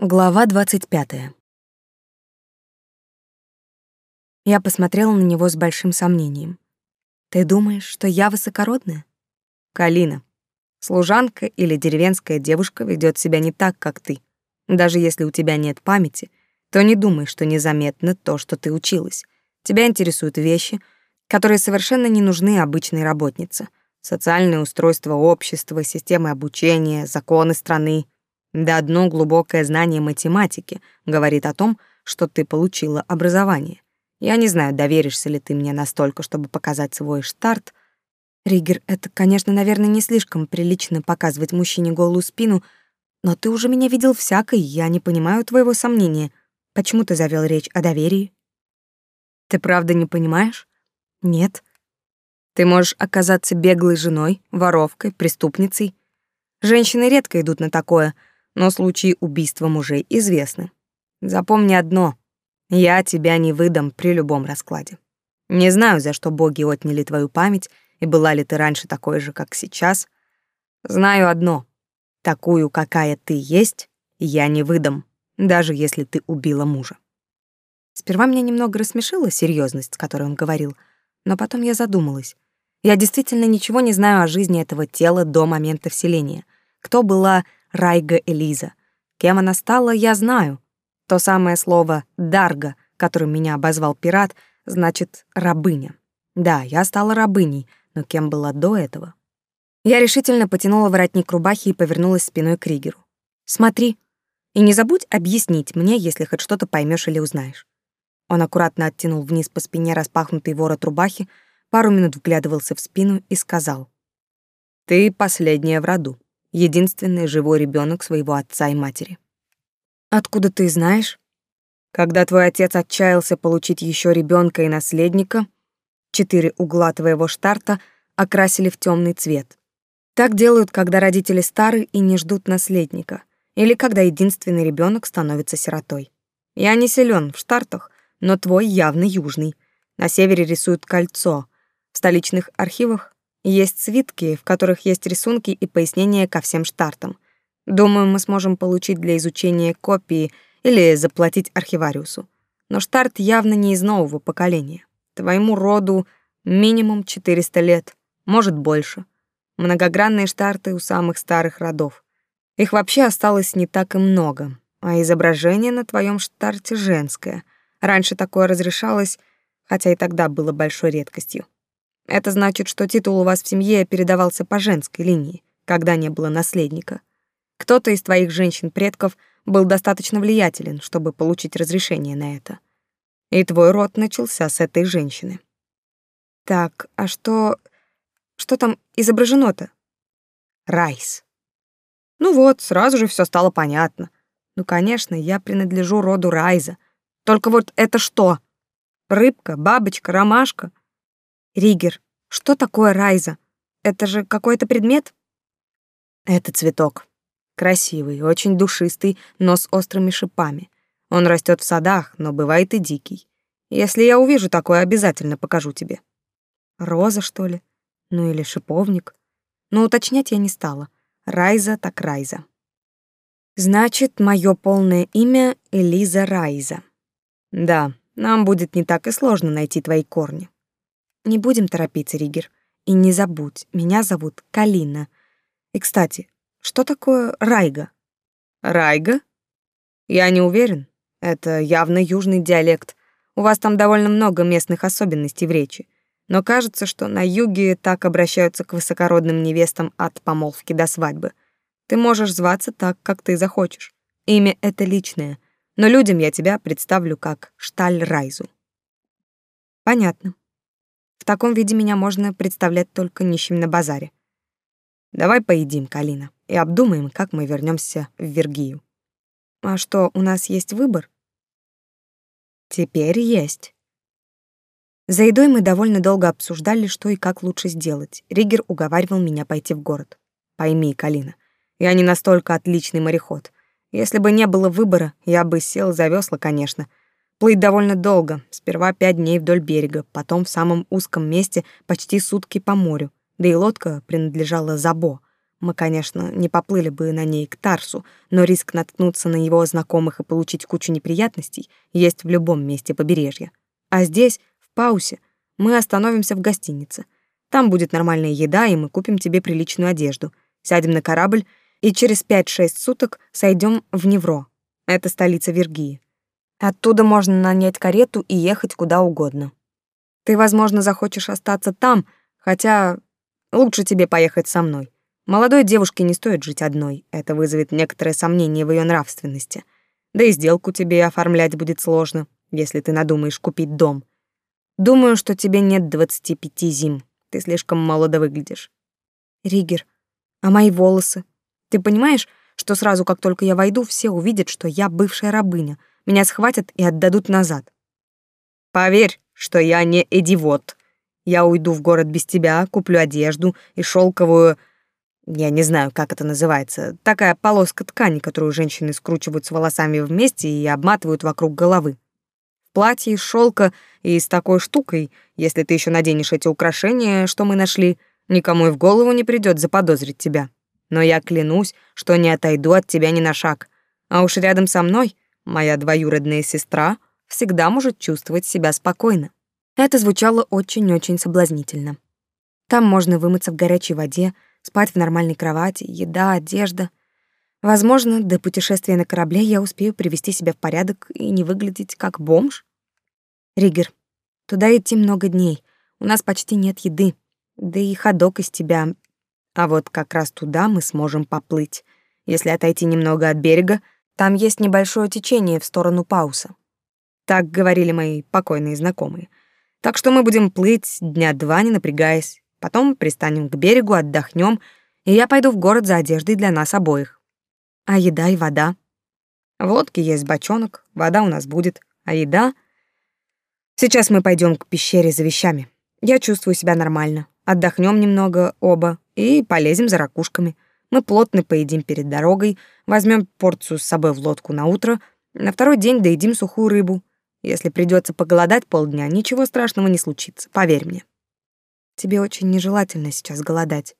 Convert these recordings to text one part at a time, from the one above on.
Глава 25. Я посмотрела на него с большим сомнением. Ты думаешь, что я высокородная? Калина, служанка или деревенская девушка ведет себя не так, как ты. Даже если у тебя нет памяти, то не думай, что незаметно то, что ты училась. Тебя интересуют вещи, которые совершенно не нужны обычной работнице. Социальное устройство общества, системы обучения, законы страны — да одно глубокое знание математики говорит о том, что ты получила образование. Я не знаю, доверишься ли ты мне настолько, чтобы показать свой штарт. Ригер, это, конечно, наверное, не слишком прилично показывать мужчине голую спину, но ты уже меня видел всякой, я не понимаю твоего сомнения. Почему ты завел речь о доверии? Ты правда не понимаешь? Нет. Ты можешь оказаться беглой женой, воровкой, преступницей. Женщины редко идут на такое — но случаи убийства мужей известны. Запомни одно — я тебя не выдам при любом раскладе. Не знаю, за что боги отняли твою память, и была ли ты раньше такой же, как сейчас. Знаю одно — такую, какая ты есть, я не выдам, даже если ты убила мужа. Сперва меня немного рассмешила серьезность, с которой он говорил, но потом я задумалась. Я действительно ничего не знаю о жизни этого тела до момента вселения. Кто была Райга Элиза. Кем она стала, я знаю. То самое слово «дарга», которым меня обозвал пират, значит «рабыня». Да, я стала рабыней, но кем была до этого? Я решительно потянула воротник рубахи и повернулась спиной к Ригеру. «Смотри, и не забудь объяснить мне, если хоть что-то поймешь или узнаешь». Он аккуратно оттянул вниз по спине распахнутый ворот рубахи, пару минут вглядывался в спину и сказал. «Ты последняя в роду единственный живой ребенок своего отца и матери. Откуда ты знаешь? Когда твой отец отчаялся получить еще ребенка и наследника, четыре угла твоего штарта окрасили в темный цвет. Так делают, когда родители стары и не ждут наследника, или когда единственный ребенок становится сиротой. Я не силен в штартах, но твой явно южный. На севере рисуют кольцо. В столичных архивах есть свитки, в которых есть рисунки и пояснения ко всем штартам. Думаю, мы сможем получить для изучения копии или заплатить архивариусу. Но штарт явно не из нового поколения. Твоему роду минимум 400 лет, может больше. Многогранные штарты у самых старых родов. Их вообще осталось не так и много, а изображение на твоем штарте женское. Раньше такое разрешалось, хотя и тогда было большой редкостью. Это значит, что титул у вас в семье передавался по женской линии, когда не было наследника. Кто-то из твоих женщин-предков был достаточно влиятелен, чтобы получить разрешение на это. И твой род начался с этой женщины. Так, а что... что там изображено-то? Райс. Ну вот, сразу же все стало понятно. Ну, конечно, я принадлежу роду Райза. Только вот это что? Рыбка, бабочка, ромашка? Ригер, что такое райза? Это же какой-то предмет? Это цветок. Красивый, очень душистый, но с острыми шипами. Он растет в садах, но бывает и дикий. Если я увижу такое, обязательно покажу тебе. Роза, что ли? Ну или шиповник? Но уточнять я не стала. Райза так Райза. Значит, мое полное имя Элиза Райза. Да, нам будет не так и сложно найти твои корни. Не будем торопиться, Ригер. И не забудь, меня зовут Калина. И, кстати, что такое Райга? Райга? Я не уверен. Это явно южный диалект. У вас там довольно много местных особенностей в речи. Но кажется, что на юге так обращаются к высокородным невестам от помолвки до свадьбы. Ты можешь зваться так, как ты захочешь. Имя это личное, но людям я тебя представлю как Шталь Райзу. Понятно. Таком виде меня можно представлять только нищим на базаре. Давай поедим, Калина, и обдумаем, как мы вернемся в Вергию. А что, у нас есть выбор? Теперь есть. За едой мы довольно долго обсуждали, что и как лучше сделать. Ригер уговаривал меня пойти в город. Пойми, Калина, я не настолько отличный мореход. Если бы не было выбора, я бы сел за весла, конечно, Плыть довольно долго, сперва пять дней вдоль берега, потом в самом узком месте почти сутки по морю, да и лодка принадлежала Забо. Мы, конечно, не поплыли бы на ней к Тарсу, но риск наткнуться на его знакомых и получить кучу неприятностей есть в любом месте побережья. А здесь, в Паусе, мы остановимся в гостинице. Там будет нормальная еда, и мы купим тебе приличную одежду. Сядем на корабль и через 5-6 суток сойдем в Невро. Это столица Вергии. Оттуда можно нанять карету и ехать куда угодно. Ты, возможно, захочешь остаться там, хотя лучше тебе поехать со мной. Молодой девушке не стоит жить одной, это вызовет некоторое сомнение в ее нравственности. Да и сделку тебе оформлять будет сложно, если ты надумаешь купить дом. Думаю, что тебе нет двадцати пяти зим. Ты слишком молодо выглядишь. Ригер, а мои волосы? Ты понимаешь, что сразу, как только я войду, все увидят, что я бывшая рабыня. Меня схватят и отдадут назад. Поверь, что я не эдивот. Я уйду в город без тебя, куплю одежду и шелковую я не знаю, как это называется. Такая полоска ткани, которую женщины скручивают с волосами вместе и обматывают вокруг головы. В платье из шелка и с такой штукой, если ты еще наденешь эти украшения, что мы нашли, никому и в голову не придет заподозрить тебя. Но я клянусь, что не отойду от тебя ни на шаг. А уж рядом со мной моя двоюродная сестра всегда может чувствовать себя спокойно. Это звучало очень-очень соблазнительно. Там можно вымыться в горячей воде, спать в нормальной кровати, еда, одежда. Возможно, до путешествия на корабле я успею привести себя в порядок и не выглядеть как бомж. Ригер, туда идти много дней. У нас почти нет еды. Да и ходок из тебя. А вот как раз туда мы сможем поплыть. Если отойти немного от берега, там есть небольшое течение в сторону Пауса. Так говорили мои покойные знакомые. Так что мы будем плыть дня два, не напрягаясь. Потом пристанем к берегу, отдохнем, и я пойду в город за одеждой для нас обоих. А еда и вода? В лодке есть бочонок, вода у нас будет, а еда... Сейчас мы пойдем к пещере за вещами. Я чувствую себя нормально. Отдохнем немного оба и полезем за ракушками. Мы плотно поедим перед дорогой, возьмем порцию с собой в лодку на утро, на второй день доедим сухую рыбу. Если придется поголодать полдня, ничего страшного не случится, поверь мне. Тебе очень нежелательно сейчас голодать.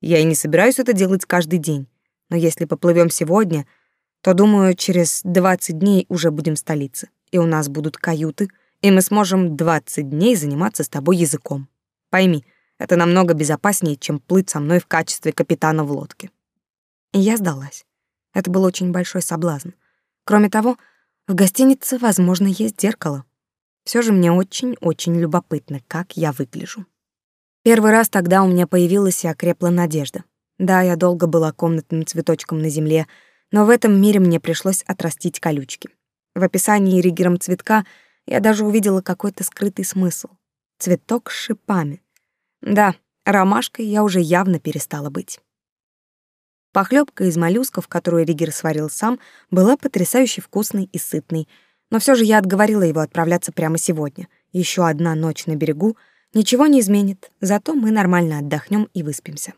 Я и не собираюсь это делать каждый день. Но если поплывем сегодня, то, думаю, через 20 дней уже будем в столице, и у нас будут каюты, и мы сможем 20 дней заниматься с тобой языком. Пойми, это намного безопаснее, чем плыть со мной в качестве капитана в лодке. И я сдалась. Это был очень большой соблазн. Кроме того, в гостинице, возможно, есть зеркало. Все же мне очень-очень любопытно, как я выгляжу. Первый раз тогда у меня появилась и окрепла надежда. Да, я долго была комнатным цветочком на земле, но в этом мире мне пришлось отрастить колючки. В описании Ригером цветка я даже увидела какой-то скрытый смысл. Цветок с шипами. Да, ромашкой я уже явно перестала быть. Похлебка из моллюсков, которую Ригер сварил сам, была потрясающе вкусной и сытной, но все же я отговорила его отправляться прямо сегодня. Еще одна ночь на берегу — Ничего не изменит, зато мы нормально отдохнем и выспимся.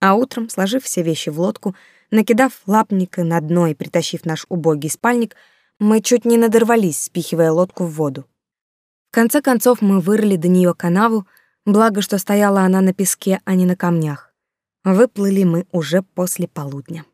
А утром, сложив все вещи в лодку, накидав лапника на дно и притащив наш убогий спальник, мы чуть не надорвались, спихивая лодку в воду. В конце концов мы вырыли до нее канаву, благо что стояла она на песке, а не на камнях. Выплыли мы уже после полудня.